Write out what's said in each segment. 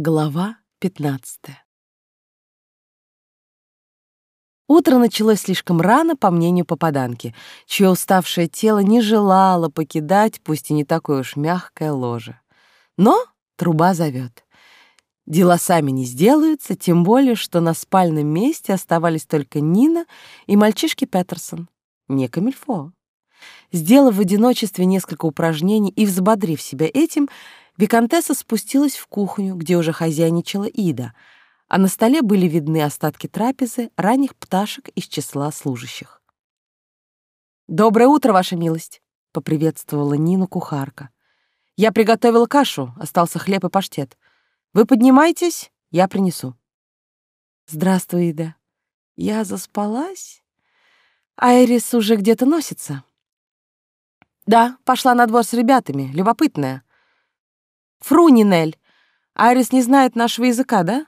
Глава 15 Утро началось слишком рано, по мнению попаданки, чье уставшее тело не желало покидать, пусть и не такое уж мягкое ложе. Но труба зовет. Дела сами не сделаются, тем более, что на спальном месте оставались только Нина и мальчишки Петерсон, не камильфо. Сделав в одиночестве несколько упражнений и взбодрив себя этим, Викантесса спустилась в кухню, где уже хозяйничала Ида, а на столе были видны остатки трапезы ранних пташек из числа служащих. «Доброе утро, ваша милость!» — поприветствовала Нину кухарка. «Я приготовила кашу, остался хлеб и паштет. Вы поднимайтесь, я принесу». «Здравствуй, Ида. Я заспалась? Айрис уже где-то носится?» «Да, пошла на двор с ребятами, любопытная. Фрунинель, Айрис не знает нашего языка, да?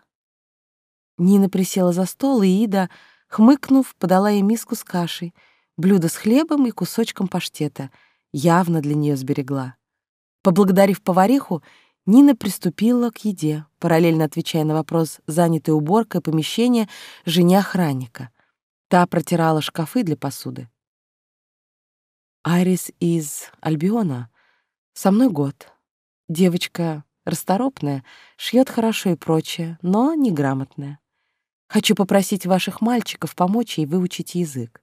Нина присела за стол, и Ида, хмыкнув, подала ей миску с кашей, блюдо с хлебом и кусочком паштета, явно для нее сберегла. Поблагодарив повариху, Нина приступила к еде, параллельно отвечая на вопрос, занятой уборкой помещения жене охранника. Та протирала шкафы для посуды. Айрис из Альбиона. Со мной год. Девочка расторопная, шьет хорошо и прочее, но неграмотная. Хочу попросить ваших мальчиков помочь ей выучить язык.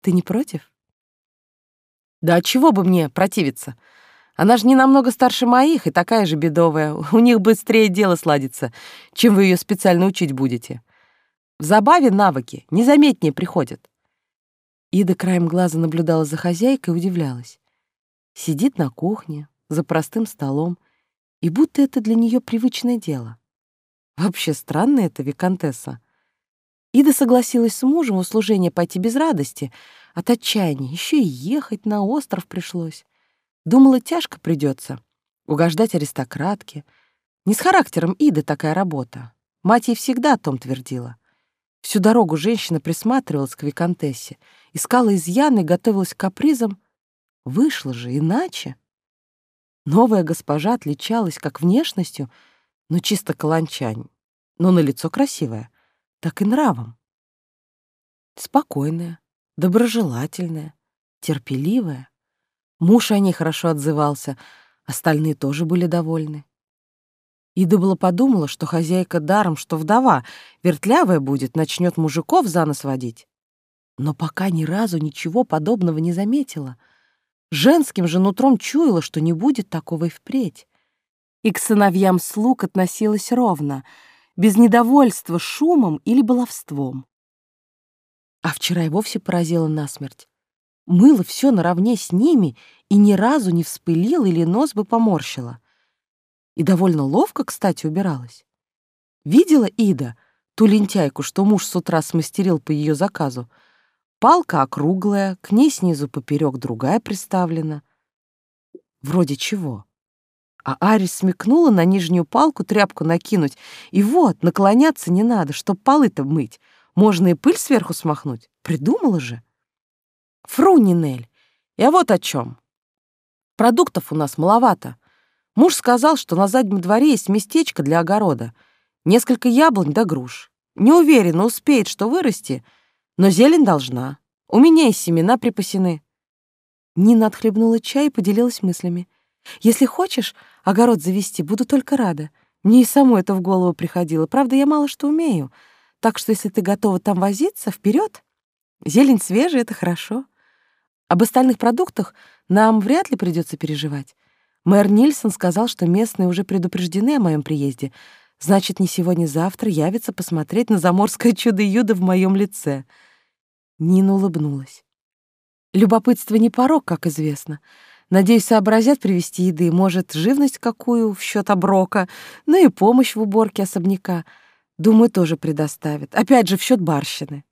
Ты не против? Да чего бы мне противиться? Она же не намного старше моих и такая же бедовая. У них быстрее дело сладится, чем вы ее специально учить будете. В забаве навыки незаметнее приходят. Ида краем глаза наблюдала за хозяйкой и удивлялась. Сидит на кухне, за простым столом, и будто это для нее привычное дело. Вообще странно это, виконтесса. Ида согласилась с мужем в услужение пойти без радости, от отчаяния, еще и ехать на остров пришлось. Думала, тяжко придется угождать аристократке. Не с характером Иды такая работа. Мать ей всегда о том твердила. Всю дорогу женщина присматривалась к виконтессе, искала изъяны готовилась к капризам. Вышло же иначе. Новая госпожа отличалась как внешностью, но чисто каланчань, но на лицо красивая, так и нравом. Спокойная, доброжелательная, терпеливая. Муж о ней хорошо отзывался, остальные тоже были довольны. Ида было подумала, что хозяйка даром, что вдова, вертлявая будет, начнет мужиков за нос водить. Но пока ни разу ничего подобного не заметила — Женским же нутром чуяла, что не будет такого и впредь. И к сыновьям слуг относилась ровно, без недовольства шумом или баловством. А вчера и вовсе поразила насмерть. Мыла все наравне с ними и ни разу не вспылила или нос бы поморщила. И довольно ловко, кстати, убиралась. Видела Ида ту лентяйку, что муж с утра смастерил по ее заказу, Палка округлая, к ней снизу поперек другая приставлена. Вроде чего? А Арис смекнула на нижнюю палку тряпку накинуть, и вот, наклоняться не надо, чтоб полы-то мыть. Можно и пыль сверху смахнуть. Придумала же. Фру, Нинель, я вот о чем. Продуктов у нас маловато. Муж сказал, что на заднем дворе есть местечко для огорода. Несколько яблонь да груш. Не уверена, успеет что вырасти — но зелень должна. У меня и семена припасены. Нина отхлебнула чай и поделилась мыслями. Если хочешь огород завести, буду только рада. Мне и саму это в голову приходило. Правда, я мало что умею. Так что если ты готова там возиться, вперед. Зелень свежая — это хорошо. Об остальных продуктах нам вряд ли придется переживать. Мэр Нильсон сказал, что местные уже предупреждены о моем приезде. Значит, не сегодня-завтра явится посмотреть на заморское чудо-юдо в моем лице — Нина улыбнулась. Любопытство не порог, как известно. Надеюсь, сообразят привезти еды, может, живность какую в счет оброка, ну и помощь в уборке особняка. Думаю, тоже предоставят. Опять же, в счет барщины.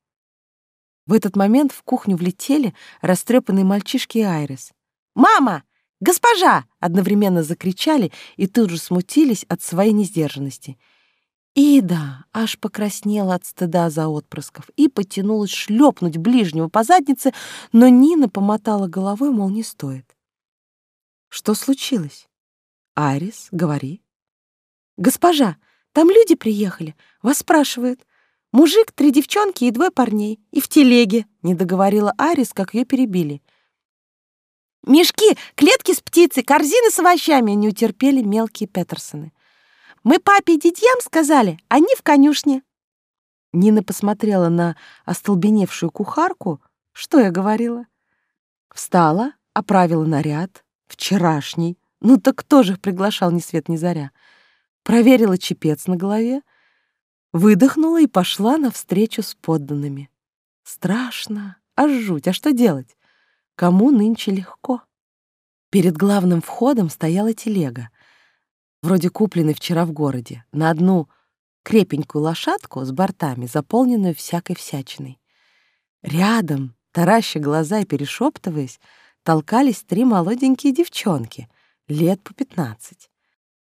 В этот момент в кухню влетели растрепанные мальчишки и Айрис. «Мама! Госпожа!» — одновременно закричали и тут же смутились от своей несдержанности — Ида аж покраснела от стыда за отпрысков и потянулась шлепнуть ближнего по заднице, но Нина помотала головой, мол, не стоит. Что случилось? Арис, говори. Госпожа, Там люди приехали, вас спрашивают. Мужик, три девчонки и двое парней. И в телеге, не договорила Арис, как ее перебили. Мешки, клетки с птицей, корзины с овощами не утерпели мелкие Петерсоны. Мы папе и дядьям сказали, они в конюшне. Нина посмотрела на остолбеневшую кухарку. Что я говорила? Встала, оправила наряд. Вчерашний. Ну так кто же приглашал ни свет ни заря? Проверила чепец на голове, выдохнула и пошла навстречу с подданными. Страшно, аж жуть, а что делать? Кому нынче легко? Перед главным входом стояла телега, вроде купленной вчера в городе, на одну крепенькую лошадку с бортами, заполненную всякой всячиной. Рядом, тараща глаза и перешептываясь, толкались три молоденькие девчонки, лет по пятнадцать.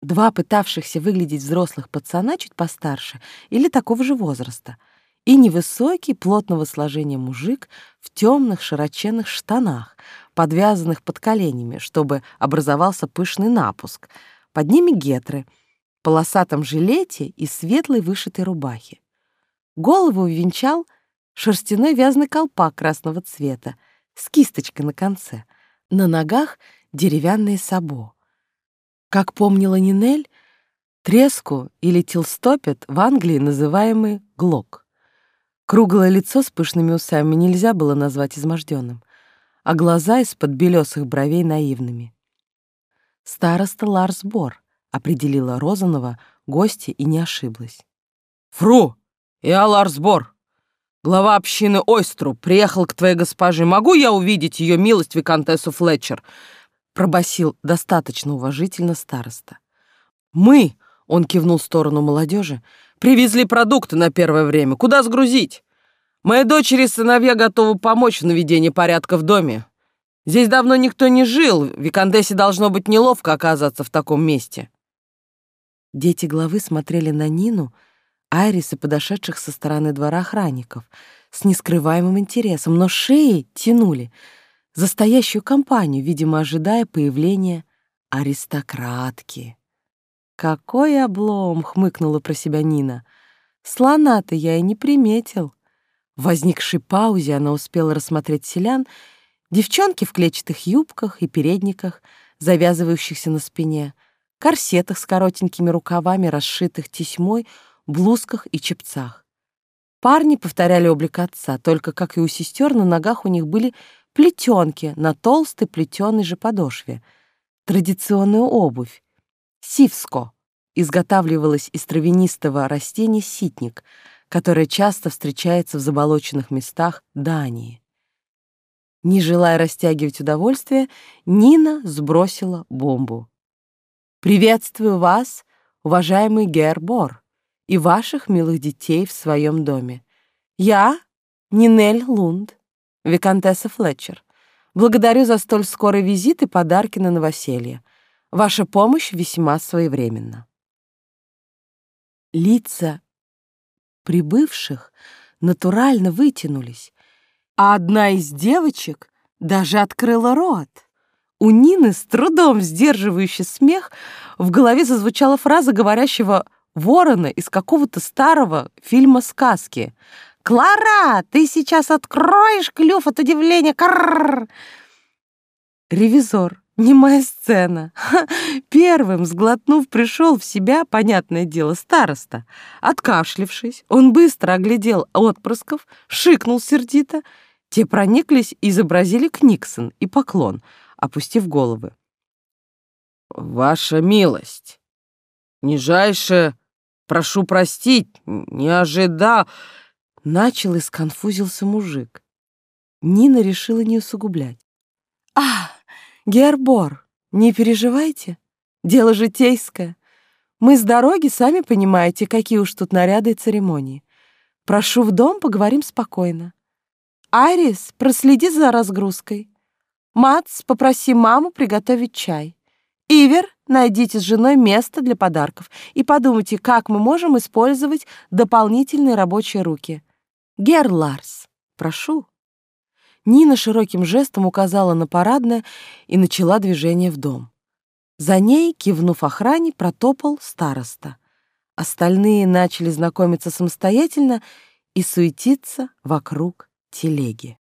Два пытавшихся выглядеть взрослых пацана чуть постарше или такого же возраста, и невысокий, плотного сложения мужик в темных широченных штанах, подвязанных под коленями, чтобы образовался пышный напуск. Под ними гетры, полосатом жилете и светлой вышитой рубахе. Голову венчал шерстяной вязаный колпак красного цвета с кисточкой на конце. На ногах деревянные сабо. Как помнила Нинель, треску или тилстопет в Англии называемый глок. Круглое лицо с пышными усами нельзя было назвать изможденным, а глаза из-под белесых бровей наивными. Староста Ларс Бор определила Розанова гостя и не ошиблась. «Фру! Я Ларс Бор, глава общины Ойстру, приехал к твоей госпоже. Могу я увидеть ее милость, виконтессу Флетчер? пробасил достаточно уважительно староста. «Мы», — он кивнул в сторону молодежи, — «привезли продукты на первое время. Куда сгрузить? Мои дочери и сыновья готовы помочь в наведении порядка в доме. Здесь давно никто не жил, Викандесе должно быть неловко оказаться в таком месте». Дети главы смотрели на Нину, Айрис и подошедших со стороны двора охранников с нескрываемым интересом, но шеи тянули — за стоящую компанию, видимо, ожидая появления аристократки. «Какой облом!» — хмыкнула про себя Нина. «Слона-то я и не приметил». В возникшей паузе она успела рассмотреть селян, девчонки в клетчатых юбках и передниках, завязывающихся на спине, корсетах с коротенькими рукавами, расшитых тесьмой, блузках и чепцах. Парни повторяли облик отца, только, как и у сестер, на ногах у них были плетенки на толстой плетеной же подошве, традиционную обувь, сивско, изготавливалась из травянистого растения ситник, которое часто встречается в заболоченных местах Дании. Не желая растягивать удовольствие, Нина сбросила бомбу. «Приветствую вас, уважаемый Гербор, и ваших милых детей в своем доме. Я Нинель Лунд, Викантесса Флетчер, благодарю за столь скорый визит и подарки на новоселье. Ваша помощь весьма своевременна. Лица прибывших натурально вытянулись, а одна из девочек даже открыла рот. У Нины, с трудом сдерживающий смех, в голове зазвучала фраза говорящего ворона из какого-то старого фильма сказки — «Клара, ты сейчас откроешь клюв от удивления! Карр!» Ревизор, немая сцена. Первым, сглотнув, пришел в себя, понятное дело, староста. Откашлившись, он быстро оглядел отпрысков, шикнул сердито. Те прониклись и изобразили Книксон и поклон, опустив головы. «Ваша милость, нижайше прошу простить, не ожидал...» Начал и сконфузился мужик. Нина решила не усугублять. «А, Гербор, не переживайте, дело житейское. Мы с дороги, сами понимаете, какие уж тут наряды и церемонии. Прошу в дом, поговорим спокойно. Арис, проследи за разгрузкой. Мац, попроси маму приготовить чай. Ивер, найдите с женой место для подарков и подумайте, как мы можем использовать дополнительные рабочие руки. Гер Ларс, прошу». Нина широким жестом указала на парадное и начала движение в дом. За ней, кивнув охране, протопал староста. остальные начали знакомиться самостоятельно и суетиться вокруг телеги.